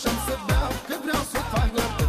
Și-am să beau, și-am să beau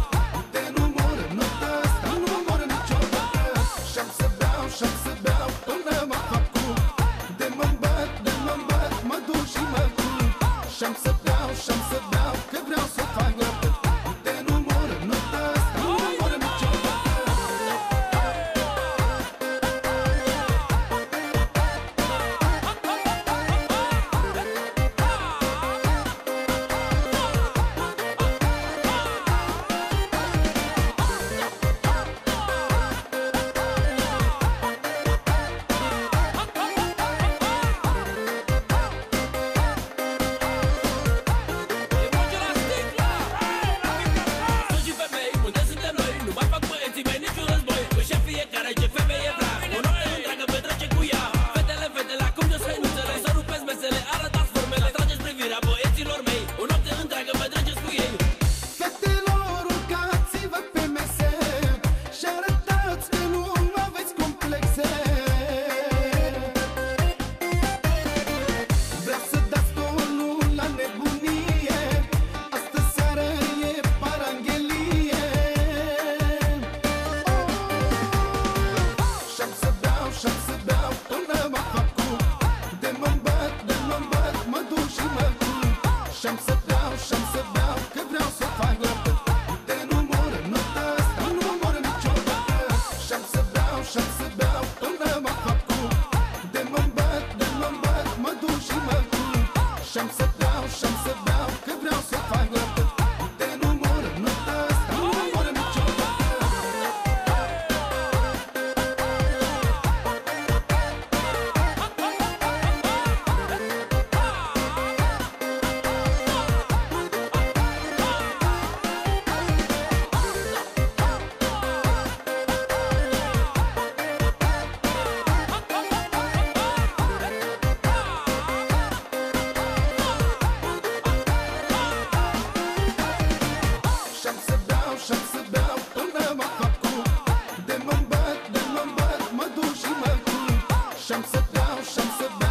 生死。